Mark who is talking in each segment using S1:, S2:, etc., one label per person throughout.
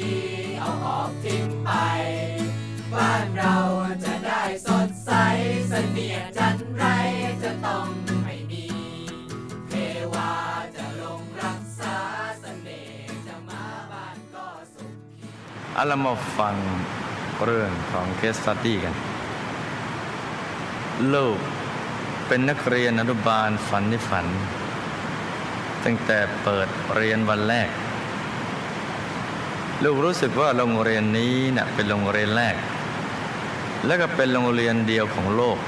S1: ดี เอาออกทิ้งไป บ้านเราจะได้สดใสเสนียจันไรจะต้องไม่มี เทวาจะลงรักษาเสน่ห์จะมาบ้านก็สุข
S2: เอ้าเรามาฟังเรื่องของ case study กัน ลูกเป็นนักเรียนอนุบาลฝันในฝัน ตั้งแต่เปิดเรียนวันแรก ลูกรู้สึกว่าโรงเรียนนี้นะ่ะเป็นโรงเรียนแรก และก็เป็นโรงเรียนเดียวของโลก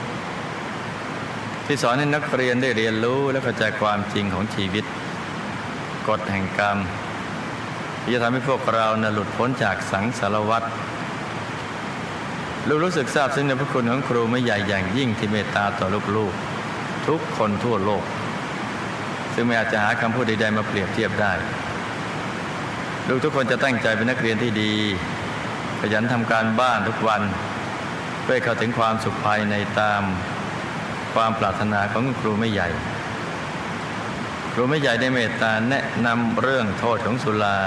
S2: ที่สอนให้นักเรียนได้เรียนรู้และเข้าใจความจริงของชีวิต กฎแห่งกรรมที่จะทำให้พวกเรานะหลุดพ้นจากสังสารวัฏลูกรู้สึกซาบซึ้งในพระคุณของครูไม่ใหญ่อย่างยิ่งที่เมตตาต่อลูกๆทุกคนทั่วโลก ซึ่งไม่อาจจะหาคำพูดใดๆมาเปรียบเทียบได้ ลูกทุกคนจะตั้งใจเป็นนักเรียนที่ดี ขยันทำการบ้านทุกวัน เพื่อเข้าถึงความสุขภายในตามความปรารถนาของครูไม่ใหญ่ ครูไม่ใหญ่ได้เมตตาแนะนำเรื่องโทษของสุรา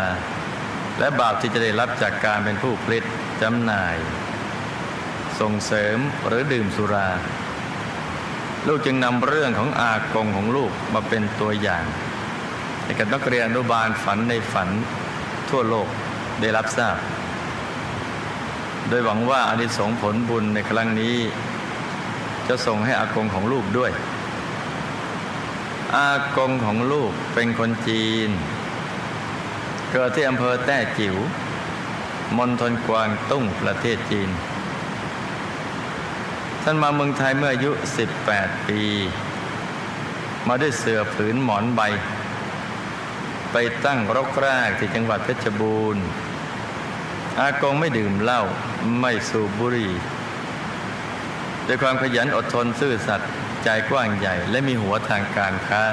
S2: และบาปที่จะได้รับจากการเป็นผู้ผลิตจำหน่าย ส่งเสริมหรือดื่มสุรา ลูกจึงนำเรื่องของอากงของลูกมาเป็นตัวอย่างให้กับนักเรียนอนุบาลฝันในฝัน ทั่วโลกได้รับทราบ โดยหวังว่าอานิสงส์ผลบุญในครั้งนี้ จะส่งให้อากงของลูกด้วย อากงของลูกเป็นคนจีน เกิดที่อำเภอแต้จิว๋วมณฑลกวางตุ้งประเทศจีน ท่านมาเมืองไทยเมื่ออายุ 18 ปี มาด้วยเสือผืนหมอนใบ ไปตั้งรกรากที่จังหวัดเพชรบูรณ์ อากงไม่ดื่มเหล้าไม่สูบบุหรี่ด้วยความขยันอดทนซื่อสัตย์ใจกว้างใหญ่ และมีหัวทางการค้า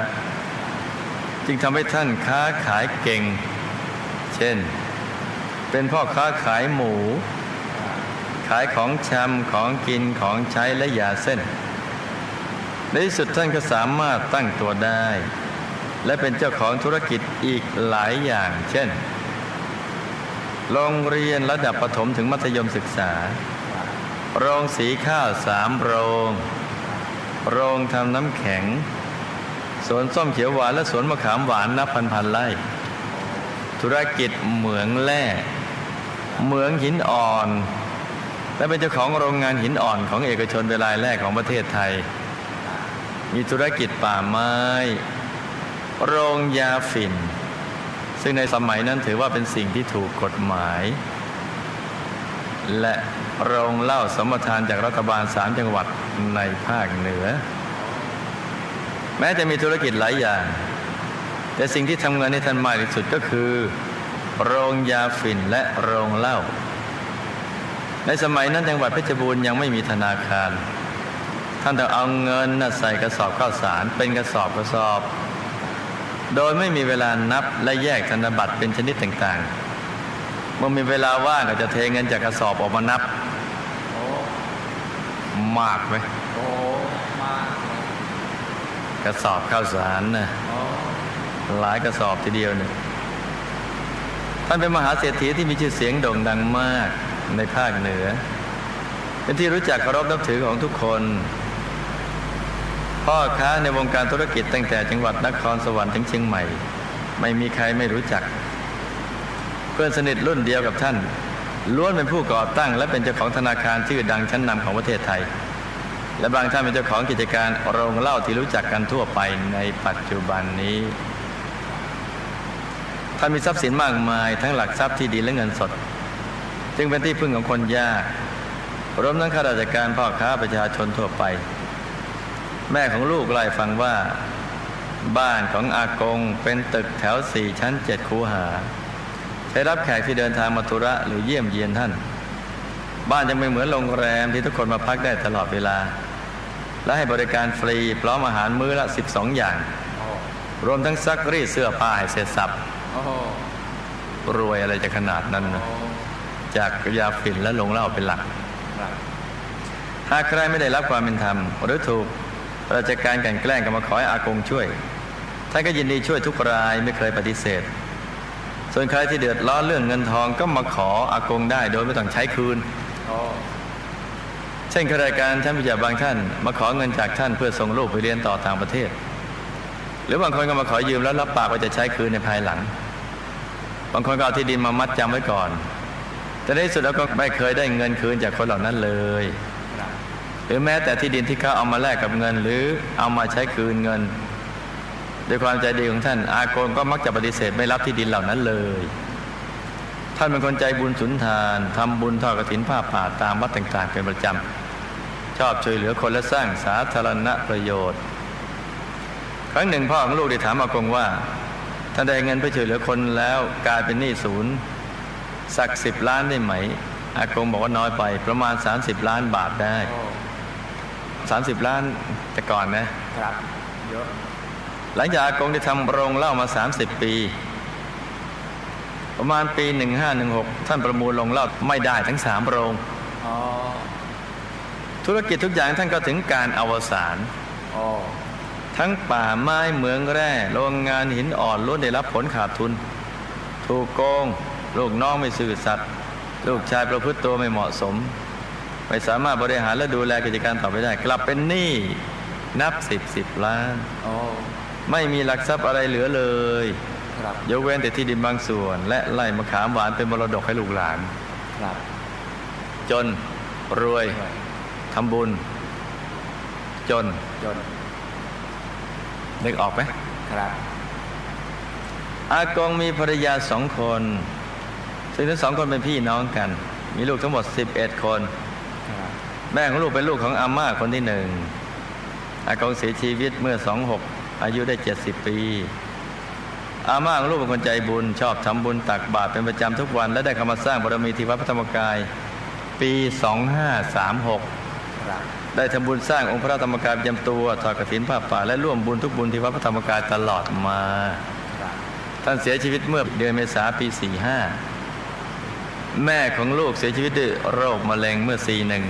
S2: จึงทำให้ท่านค้าขายเก่ง เช่น เป็นพ่อค้าขายหมู ขายของชำของกินของใช้และยาเส้นในที่สุดท่านก็สามารถตั้งตัวได้ และเป็นเจ้าของธุรกิจอีกหลายอย่าง เช่น โรงเรียนระดับประถมถึงมัธยมศึกษา โรงสีข้าวสามโรง โรงทำน้ำแข็ง สวนส้มเขียวหวานและสวนมะขามหวานนับพันพันไร่ ธุรกิจเหมืองแร่ เหมืองหินอ่อน และเป็นเจ้าของโรงงานหินอ่อนของเอกชนเป็นรายแรกของประเทศไทย มีธุรกิจป่าไม้ โรงยาฝิ่น ซึ่งในสมัยนั้นถือว่าเป็นสิ่งที่ถูกกฎหมาย และโรงเหล้าสมทานจากรัฐบาลสามจังหวัดในภาคเหนือ แม้จะมีธุรกิจหลายอย่าง แต่สิ่งที่ทำเงินให้ท่านมากที่สุดก็คือ โรงยาฝิ่นและโรงเหล้าในสมัยนั้นจังหวัดเพชรบูรณ์ยังไม่มีธนาคาร ท่านต้องเอาเงินน่ะใส่กระสอบข้าวสารเป็นกระสอบกระสอบ โดยไม่มีเวลานับและแยกธนบัตรเป็นชนิดต่างๆ เมื่อมีเวลาว่างก็จะเทเงินจากกระสอบออกมานับมากไหม
S1: โอ้มาก
S2: กระสอบข้าวสารนะหลายกระสอบทีเดียวเนี่ยท่านเป็นมหาเศรษฐีที่มีชื่อเสียงโด่งดังมากในภาคเหนือ เป็นที่รู้จักเคารพนับถือของทุกคน พ่อค้าในวงการธุรกิจตั้งแต่จังหวัดนครสวรรค์ถึงเชียงใหม่ ไม่มีใครไม่รู้จัก เพื่อนสนิทรุ่นเดียวกับท่าน ล้วนเป็นผู้ก่อตั้ง และเป็นเจ้าของธนาคารชื่อดังชั้นนำของประเทศไทย และบางท่านเป็นเจ้าของกิจการโรงเหล้าที่รู้จักกันทั่วไปในปัจจุบันนี้ท่านมีทรัพย์สินมากมาย ทั้งหลักทรัพย์ที่ดินและเงินสด จึงเป็นที่พึ่งของคนยากรวมทั้งข้าราชการพ่อค้าประชาชนทั่วไป แม่ของลูกเล่าให้ฟังว่า บ้านของอากงเป็นตึกแถวสี่ชั้นเจ็ดคูหา ใช้รับแขกที่เดินทางมาธุระหรือเยี่ยมเยียนท่าน บ้านยังไม่เหมือนโรงแรมที่ทุกคนมาพักได้ตลอดเวลา และให้บริการฟรีพร้อมอาหารมื้อละ 12 อย่าง รวมทั้งซักรีดเสื้อผ้าให้เสร็จสับรวยอะไรจะขนาดนั้นนะจากยาฝิ่นและลงเหล้าเป็นหลัก หากใครไม่ได้รับความเป็นธรรมหรือถูก ราชการกันแกล้งก็มาขอให้อากงช่วย ท่านก็ยินดีช่วยทุกรายไม่เคยปฏิเสธ ส่วนใครที่เดือดร้อนเรื่องเงินทองก็มาขออากงได้โดยไม่ต้องใช้คืน เช่นข้าราชการชั้นผู้ใหญ่บางท่านมาขอเงินจากท่านเพื่อส่งลูกไปเรียนต่อต่างประเทศ หรือบางคนก็มาขอยืมแล้วรับปากว่าจะใช้คืนในภายหลัง บางคนก็เอาที่ดินมามัดจำไว้ก่อนแต่ในสุดแล้วก็ไม่เคยได้เงินคืนจากคนเหล่านั้นเลย หรือแม้แต่ที่ดินที่เขาเอามาแลกกับเงิน หรือเอามาใช้คืนเงินด้วยความใจดีของท่าน อากงก็มักจะปฏิเสธไม่รับที่ดินเหล่านั้นเลย ท่านเป็นคนใจบุญสุนทานทำบุญทอดกฐินผ้าป่าตามวัดต่างๆ เป็นประจำชอบช่วยเหลือคนและสร้างสาธารณประโยชน์ ครั้งหนึ่งพ่อของลูกได้ถามอากงว่าท่านได้เงินไปช่วยเหลือคนแล้วกลายเป็นหนี้ศูนย์สักสิบล้านได้ไหม อากงบอกว่าน้อยไปประมาณ 30 ล้านบาทได้ 30 ล้านแต่ก่อนนะ
S1: ครับเยอะ
S2: หลังจากอากงได้ทำโรงเหล้ามา 30 ปี ประมาณปี 1516 ท่านประมูลโรงเหล้าไม่ได้ทั้ง3โรง
S1: อ๋อ
S2: ธุรกิจทุกอย่างท่านก็ถึงการอวสาน
S1: โอ้
S2: ทั้งป่าไม้เหมืองแร่โรงงานหินอ่อนล้วนได้รับผลขาดทุน ถูกโกง ลูกน้องไม่ซื่อสัตย์ลูกชายประพฤติตัวไม่เหมาะสม ไม่สามารถบริหารและดูแลกิจการต่อไปได้ กลับเป็นหนี้นับสิบสิบล้าน
S1: โอ้
S2: ไม่มีหลักทรัพย์อะไรเหลือเลย
S1: ครับ
S2: ยกเว้นแต่ที่ดินบางส่วน และไร่มะขามหวานเป็นมรดกให้ลูกหลาน
S1: ครับ
S2: จนรวยทำบุญ จน
S1: จน
S2: นึกออกไหม
S1: ครับ
S2: อากงมีภรรยาสองคน ซึ่งทั้งสองคนเป็นพี่น้องกัน มีลูกทั้งหมด 11 คน
S1: ครับ
S2: แม่ของลูกเป็นลูกของอาม่าคนที่หนึ่งอากงเสียชีวิตเมื่อ26อายุได้70ปี อาม่าของลูกเป็นคนใจบุญ ชอบทำบุญตักบาตรเป็นประจำทุกวัน และได้เข้ามาสร้างบารมีที่วัดพระธรรมกาย ปี2536
S1: ครับ
S2: ได้ทำบุญสร้างองค์พระธรรมกายประจำตัวถอดกฐินผ้าป่าและร่วมบุญทุกบุญที่วัดพระธรรมกายตลอดมา ท่านเสียชีวิตเมื่อเดือนเมษาปี45แม่ของลูกเสียชีวิตด้วยโรคมะเร็งเมื่อ41หนึ่ง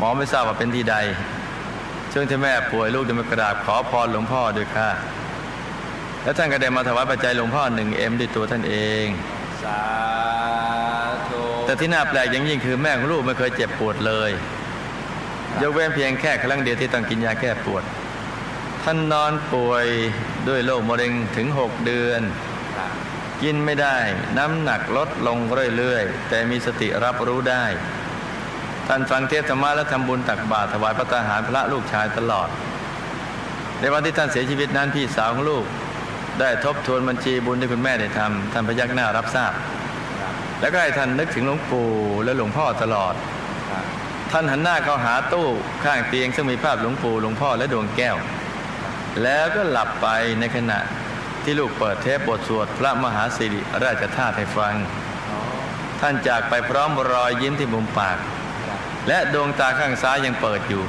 S2: มอไม่ทราบว่าเป็นที่ใดช่วงที่แม่ป่วยลูกได้มากราบขอพรหลวงพ่อด้วยค่ะ และท่านก็ได้มาถวายปัจจัยหลวงพ่อหนึ่งเอ็มด้วยตัวท่านเอง
S1: สาธุ
S2: แต่ที่น่าแปลกอย่างยิ่งคือแม่ของลูกไม่เคยเจ็บปวดเลยยกเว้นเพียงแค่ครั้งเดียวที่ต้องกินยาแก้ปวด ท่านนอนป่วยด้วยโรคมะเร็งถึง 6 เดือน
S1: ครับ
S2: กินไม่ได้ น้ำหนักลดลงเรื่อยๆ แต่มีสติรับรู้ได้ ท่านฟังเทศธรรมะและทำบุญตักบาตรถวายพระทหารพระลูกชายตลอด ในวันที่ท่านเสียชีวิตนั้นพี่สาวของลูก ได้ทบทวนบัญชีบุญที่คุณแม่ได้ทำท่านพยักหน้ารับทราบ แล้วก็ให้ท่านนึกถึงหลวงปู่และหลวงพ่อตลอด ท่านหันหน้าเข้าหาตู้ข้างเตียง ซึ่งมีภาพหลวงปู่หลวงพ่อและดวงแก้ว แล้วก็หลับไปในขณะที่ลูกเปิดเทปบทสวดพระมหาสิริราชธาตุให้ฟัง ท่านจากไปพร้อมรอยยิ้มที่มุมปาก และดวงตาข้างซ้ายยังเปิดอยู่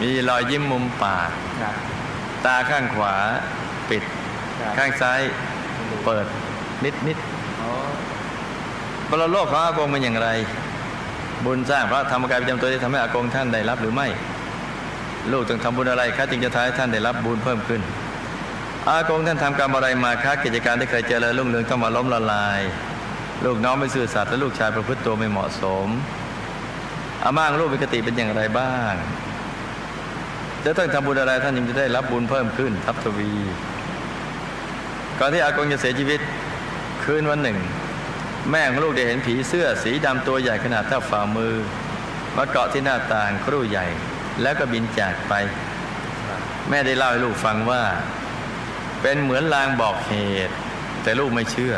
S2: มีรอยยิ้มมุมปาก ตาข้างขวาปิด ข้างซ้ายเปิดนิดนิด
S1: อ๋อ
S2: ปรโลกของอากงเป็นอย่างไร บุญสร้างพระธรรมกายประจำตัวที่ทำให้อากงท่านได้รับหรือไม่ ลูกต้องทำบุญอะไรคะจึงจะทำให้ท่านได้รับบุญเพิ่มขึ้น อากงท่านทำกรรมอะไรมาคะกิจการที่เคยเจริญรุ่งเรืองต้องมาล้มละลาย ลูกน้องไม่ซื่อสัตย์และลูกชายประพฤติตัวไม่เหมาะสมอาม่างลูกมีกติเป็นอย่างไรบ้าง จะต้องทำบุญอะไรท่านยังจะได้รับบุญเพิ่มขึ้น ทับทวี ก่อนที่อากงจะเสียชีวิตคืนวันหนึ่ง แม่ของลูกได้เห็นผีเสื้อสีดำตัวใหญ่ขนาดเท่าฝ่ามือมาเกาะที่หน้าต่างครู่ใหญ่ แล้วก็บินจากไป แม่ได้เล่าให้ลูกฟังว่า เป็นเหมือนลางบอกเหตุ แต่ลูกไม่เชื่อ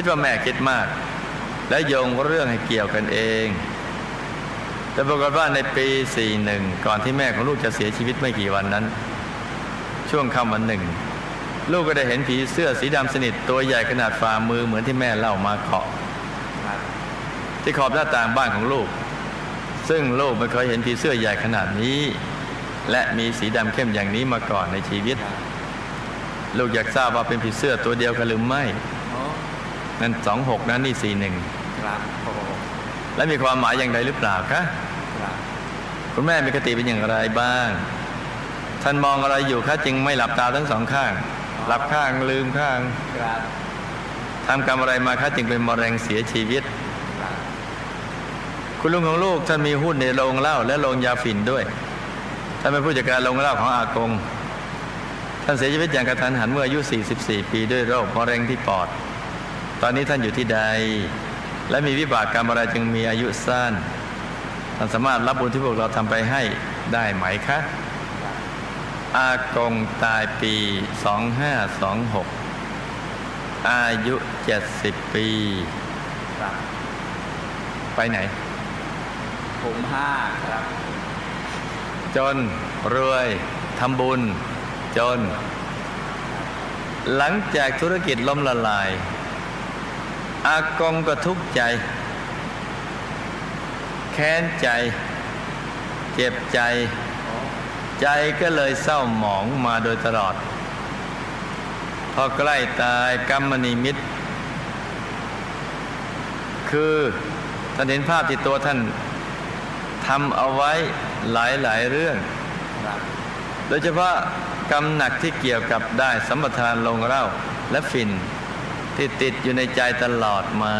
S2: คิดว่าแม่คิดมาก และโยงเรื่องให้เกี่ยวกันเอง แต่ปรากฏว่าในปี 41 ก่อนที่แม่ของลูกจะเสียชีวิตไม่กี่วันนั้น ช่วงค่ำวันหนึ่ง ลูกก็ได้เห็นผีเสื้อสีดำสนิทตัวใหญ่ขนาดฝ่ามือเหมือนที่แม่เล่ามาเกาะที่ขอบหน้าต่างบ้านของลูก ซึ่งลูกไม่เคยเห็นผีเสื้อใหญ่ขนาดนี้ และมีสีดำเข้มอย่างนี้มาก่อนในชีวิต ลูกอยากทราบว่าเป็นผีเสื้อตัวเดียวกันหรือไม่ นั่นสองหกนั้นนี่สี่หนึ่ง
S1: ครับโอ้โห
S2: และมีความหมายอย่างไรหรือเปล่าคะ
S1: ครับ
S2: คุณแม่มีคติเป็นอย่างไรบ้าง ท่านมองอะไรอยู่คะจึงไม่หลับตาทั้งสองข้าง
S1: อ๋อ
S2: หลับข้างลืมข้าง
S1: ครับ
S2: ทำกรรมอะไรมาคะจึงเป็นมะเร็งเสียชีวิต
S1: ครับ
S2: คุณลุงของลูกท่านมีหุ้นในโรงเหล้าและโรงยาฝิ่นด้วยท่านเป็นผู้จัดการโรงเหล้าของอากง ท่านเสียชีวิตอย่างกระทันหันเมื่ออายุ 44 ปีด้วยโรคมะเร็งที่ปอด ตอนนี้ท่านอยู่ที่ใด และมีวิบากกรรมอะไรจึงมีอายุสั้นท่านสามารถรับบุญที่พวกเราทำไปให้ได้ไหมคะอากงตายปี 2526 อายุ 70 ปี
S1: ครับ
S2: ไปไหน
S1: ผมห้าครับ
S2: จนรวยทำบุญ จน หลังจากธุรกิจล้มละลาย อากงก็ทุกข์ใจ แค้นใจ เจ็บใจ ใจก็เลยเศร้าหมองมาโดยตลอด พอใกล้ตายกรรมนิมิต คือท่านเห็นภาพที่ตัวท่านทำเอาไว้หลายหลายเรื่อง โดยเฉพาะกรรมหนักที่เกี่ยวกับได้สัมปทานลงเล้าและฝิ่น ที่ติดอยู่ในใจตลอดมา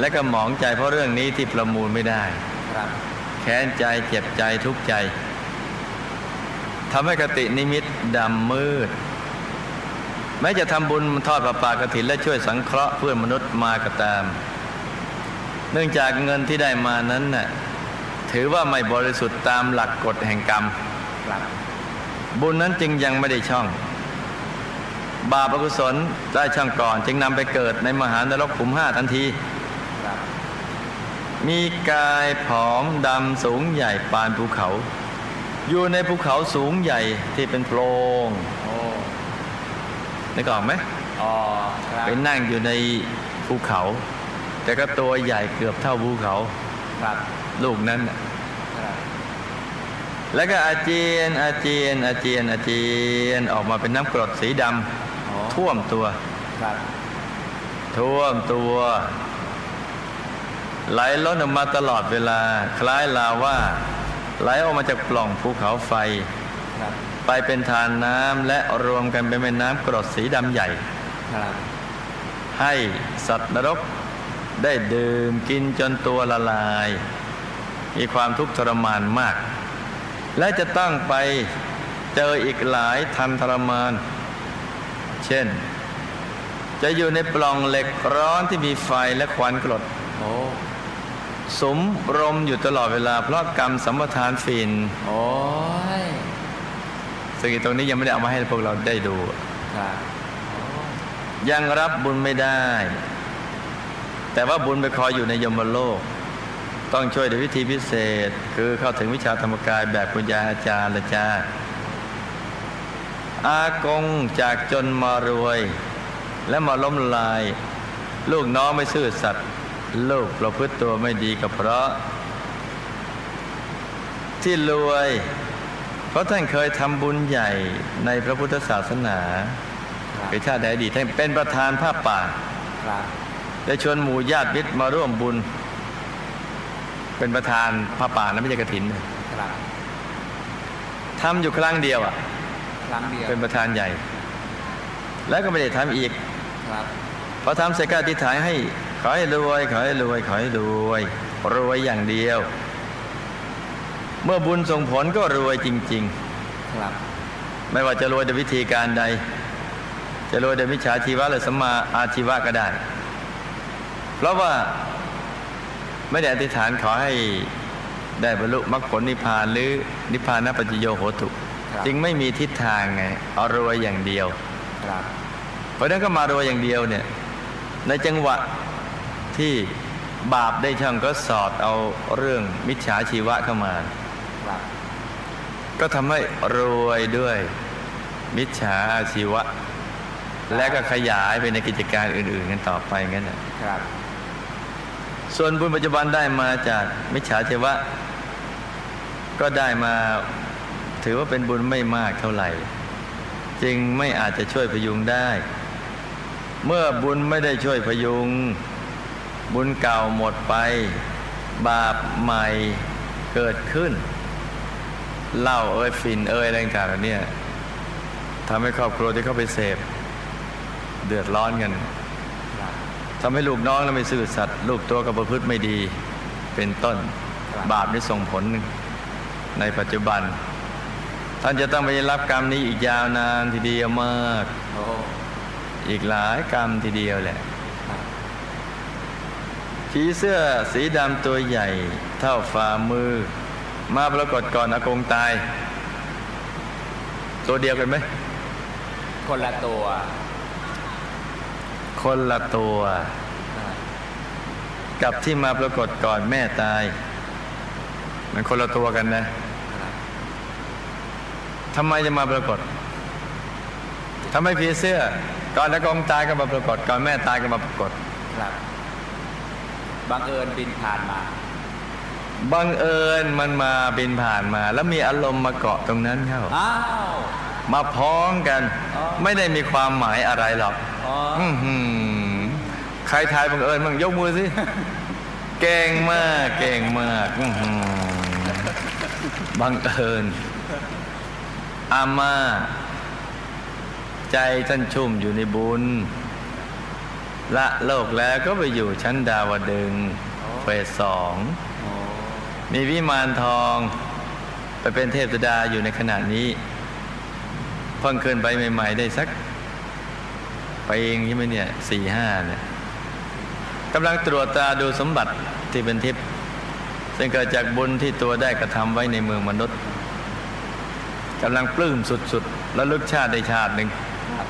S2: และก็หมองใจเพราะเรื่องนี้ที่ประมูลไม่ได้
S1: ครับ
S2: แค้นใจเจ็บใจทุกข์ใจทำให้กตินิมิตดำมืด แม้จะทำบุญทอดประปากถินและช่วยสังเคราะห์เพื่อนมนุษย์มาก็ตาม เนื่องจากเงินที่ได้มานั้นน่ะถือว่าไม่บริสุทธิ์ตามหลักกฎแห่งกรรม
S1: ครับ
S2: บุญนั้นจึงยังไม่ได้ช่อง บาปอกุศลได้ช่องก่อน จึงนำไปเกิดในมหานรกขุมห้าทันที
S1: ครับ
S2: มีกายผอมดำสูงใหญ่ปานภูเขา อยู่ในภูเขาสูงใหญ่ที่เป็นโพรง
S1: โอ้
S2: นึกออกไหม
S1: อ๋อครับ
S2: ไปนั่งอยู่ในภูเขา แต่ก็ตัวใหญ่เกือบเท่าภูเขา
S1: ครับ
S2: ลูกนั้นน่ะ
S1: ครับ
S2: แล้วก็อาเจียนอาเจียนอาเจียนอาเจียนออกมาเป็นน้ำกรดสีด
S1: โอ้ำ
S2: ท่วมตัว
S1: ครับ
S2: ท่วมตัว ไหลล้นออกมาตลอดเวลา คล้ายลาว่า ไหลออกมาจากปล่องภูเขาไฟ
S1: ครับ
S2: ไปเป็นทานน้ำและรวมกันเป็นแม่น้ำกรดสีดำใหญ่
S1: ครับ
S2: ให้สัตว์นรกได้ดื่มกินจนตัวละลาย มีความทุกข์ทรมานมาก และจะต้องไปเจออีกหลายทันทรมาน เช่น จะอยู่ในปล่องเหล็กร้อนที่มีไฟและควันกรด
S1: โอ้
S2: สมรมอยู่ตลอดเวลา เพราะกรรมสัมปทานฟิน
S1: โอ้ย
S2: ซึ่งตรงนี้ยังไม่ได้เอามาให้พวกเราได้ดู
S1: ครับ
S2: ยังรับบุญไม่ได้ แต่ว่าบุญไปคอยอยู่ในยมโลก ต้องช่วยด้วยวิธีพิเศษ คือเข้าถึงวิชาธรรมกายแบบคุณยายอาจารย์ละจ้า อากงจากจนมารวย และมาล้มลาย ลูกน้องไม่ซื่อสัตย์ลูกประพฤติตัวไม่ดีก็เพราะ ที่รวย เพราะท่านเคยทำบุญใหญ่ในพระพุทธศาสนา
S1: ครับ
S2: คือชาติใดอดีตท่านเป็นประธานภาพป่า
S1: ครับ
S2: ได้ชวนหมู่ญาติมิตรมาร่วมบุญ เป็นประธานผ้าป่านะไม่ใช่กระถิน
S1: ครับ
S2: ทำอยู่ครั้งเดียวอะ
S1: ครั้งเดียว
S2: เป็นประธานใหญ่ แล้วก็ไม่ได้ทำอีก
S1: ครับ
S2: พอทำเสร็จก็อธิษฐานให้ขอให้รวยขอให้รวยขอให้รวยรวยอย่างเดียว เมื่อบุญส่งผลก็รวยจริง
S1: ครับ
S2: ๆไม่ว่าจะรวยด้วยวิธีการใด จะรวยด้วยมิจฉาชีวะหรือสัมมาอาชีวะก็ได้ เพราะว่าไม่ได้อธิษฐานขอให้ได้บรรลุมรรคผลนิพพานหรือนิพพานปัจจโยโหตุ
S1: ครับ
S2: จึงไม่มีทิศทางไงเอารวยอย่างเดียว
S1: ครับ
S2: เพราะฉะนั้นก็มารวยอย่างเดียวเนี่ย ในจังหวะที่บาปได้ช่างก็สอดเอาเรื่องมิจฉาชีวะเข้ามา
S1: ครับ
S2: ก็ทำให้รวยด้วยมิจฉาอาชีวะ และก็ขยายไปในกิจการอื่น ๆ กันต่อไปงั้นน่ะ
S1: ครับ
S2: ส่วนบุญปัจจุบันได้มาจากมิจฉาชีวะ ก็ได้มา ถือว่าเป็นบุญไม่มากเท่าไหร่ จึงไม่อาจจะช่วยพยุงได้ เมื่อบุญไม่ได้ช่วยพยุง บุญเก่าหมดไป บาปใหม่เกิดขึ้นเหล้าเอ้ยฝิ่นเอ้ยอะไรต่างๆเนี่ยทำให้ครอบครัวที่เข้าไปเสพ เดือดร้อนกันทำให้ลูกน้องนั้นไม่ซื่อสัตย์ลูกตัวก็ประพฤติไม่ดีเป็นต้น
S3: บ
S2: บาปนี้ส่งผลในปัจจุบัน ท่านจะต้องไปรับกรรมนี้อีกยาวนานทีเดียวมาก
S3: โอ้
S2: อีกหลายกรรมทีเดียวแหละ
S3: ครับ
S2: ผีเสื้อสีดำตัวใหญ่ เท่าฝ่ามือ มาปรากฏก่อนอากงตาย ตัวเดียวกันไหม
S3: คนละตัว
S2: คนละตัว
S3: ครับ
S2: กับที่มาปรากฏก่อนแม่ตาย มันคนละตัวกันนะ
S3: ครับ
S2: ทำไมจะมาปรากฏทำไมผีเสื้อ ก่อนอากงตายก็มาปรากฏ ก่อนแม่ตายก็มาปรากฏ
S3: ครับบังเอิญบินผ่านมา
S2: บังเอิญมันมาบินผ่านมา แล้วมีอารมณ์มาเกาะตรงนั้นเข้า
S3: อ้าว
S2: มาพ้องกัน
S3: อ๋อ
S2: ไม่ได้มีความหมายอะไรหรอก
S3: อ๋อ
S2: อื้อหือใครทายบังเอิญมั่งยกมือสิเก่งมาก เก่งมากอื้อหือบังเอิญ อาม่า ใจท่านชุ่มอยู่ในบุญ ละโลกแล้วก็ไปอยู่ชั้นดาวดึงเฟสสองมีวิมานทองไปเป็นเทพธิดาอยู่ในขณะนี้เพิ่งขึ้นไปใหม่ ๆ ได้สักไปเองใช่ไหมเนี่ยสี่ห้าเนี่ยกำลังตรวจตาดูสมบัติที่เป็นทิพย์ซึ่งเกิดจากบุญที่ตัวได้กระทำไว้ในเมืองมนุษย์ กำลังปลื้มสุดๆแล้วลึกชาติได้ชาติหนึ่ง
S3: ครับ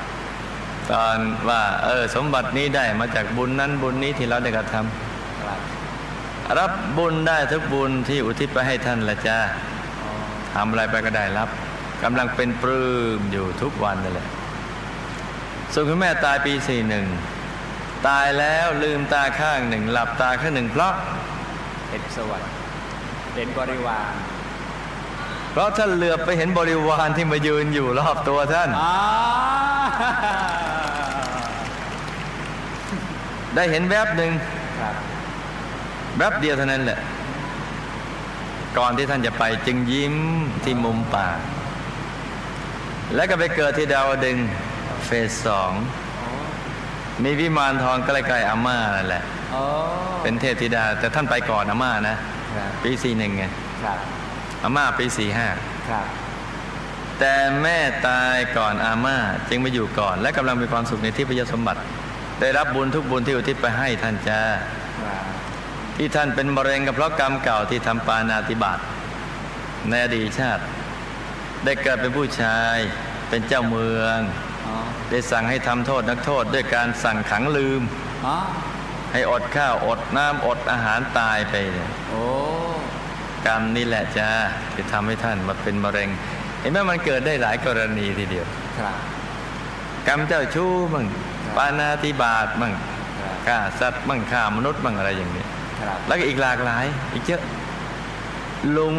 S2: ตอนว่าเออสมบัตินี้ได้มาจากบุญนั้นบุญนี้ที่เราได้กระทำ
S3: ครับ
S2: รับบุญได้ทุกบุญที่อุทิศไปให้ท่านละจ้า
S3: อ๋อ
S2: ทำอะไรไปก็ได้รับกำลังเป็นปลื้มอยู่ทุกวันนั่นแหละส่วนคุณแม่ตายปีสี่หนึ่งตายแล้วลืมตาข้างหนึ่ง หลับตาข้างหนึ่งเพราะ
S3: เห็นสวรรค์เห็นบริวาร
S2: เพราะท่านเหลือบไปเห็นบริวารที่มายืนอยู่รอบตัวท่าน
S3: อ้า
S2: ได้เห็นแวบหนึ่ง
S3: ครับ
S2: แวบเดียวเท่านั้นแหละ ก่อนที่ท่านจะไปจึงยิ้มที่มุมปาก แล้วก็ไปเกิดที่ดาวดึงส์เฟสสอง
S3: อ๋อ
S2: มีวิมานทองใกล้ๆอาม่านั่นแหละ
S3: อ๋อ
S2: เป็นเทพธิดา แต่ท่านไปก่อนอาม่านะ
S3: ครับ
S2: ปีสี่หนึ่งไง
S3: ครับ
S2: อาม่าปีสี่ห้า
S3: ครับ
S2: แต่แม่ตายก่อนอาม่าจึงมาอยู่ก่อน และกำลังมีความสุขในที่พยสมบัติ ได้รับบุญทุกบุญที่อุทิศไปให้ท่านจ้า
S3: ครับ
S2: ที่ท่านเป็นมะเร็งกับเพราะกรรมเก่าที่ทำปานาติบาตในอดีตชาติ ได้เกิดเป็นผู้ชายเป็นเจ้าเมือง
S3: อ๋อ
S2: ได้สั่งให้ทำโทษนักโทษ ด้วยการสั่งขังลืม
S3: อ๋อ
S2: ให้อดข้าวอดน้ำอดอาหารตายไปเนี่ย
S3: โอ้
S2: กรรมนี่แหละจ้าที่ทำให้ท่านมาเป็นมะเร็ง เห็นไหมมันเกิดได้หลายกรณีทีเดียว
S3: ครับ
S2: กรรมเจ้าชู้มั่ง
S3: ครับ
S2: ปานาติบาตมั่ง
S3: ครับ
S2: ฆ่าสัตว์มั่งฆ่ามนุษย์มั่งอะไรอย่างนี้
S3: ครับ
S2: แล้วก็อีกหลากหลาย อีกเยอะลุง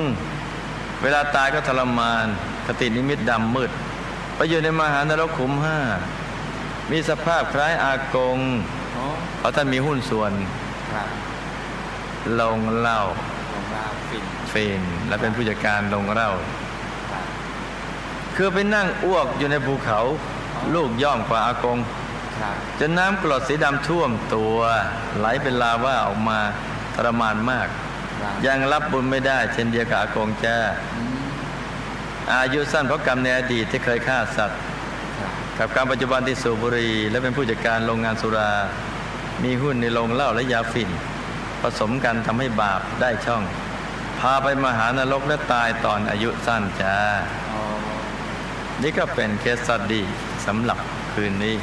S2: เวลาตายก็ทรมานคตินิมิตดำมืด ไปอยู่ในมหานรกขุมห้ามีสภาพคล้ายอากง
S3: โอ้
S2: เพราะท่านมีหุ้นส่วน
S3: ครับ
S2: ลงเหล้า
S3: ของเราฟิน
S2: เฟนและเป็นผู้จัดการลงเหล้า
S3: ครับ
S2: คือไปนั่งอ้วกอยู่ในภูเขา ลูกย่อมกว่าอากง
S3: ครับ
S2: จนน้ำกรดสีดำท่วมตัวไหลเป็นลาวาออกมาทรมานมาก
S3: ครับ
S2: ยังรับบุญไม่ได้ เช่นเดียวกับอากงจ้า
S3: อืม
S2: อายุสั้นเพราะกรรมในอดีตที่เคยฆ่าสัตว์
S3: ครับ
S2: กับกรรมปัจจุบันที่สูบบุหรี่และเป็นผู้จัดการโรงงานสุรา มีหุ้นในโรงเหล้าและยาฝิ่น ผสมกันทำให้บาปได้ช่อง พาไปมหานรกและตายตอนอายุสั้นจ้า นี่ก็เป็นเคสสตดี้สำหรับคืนนี้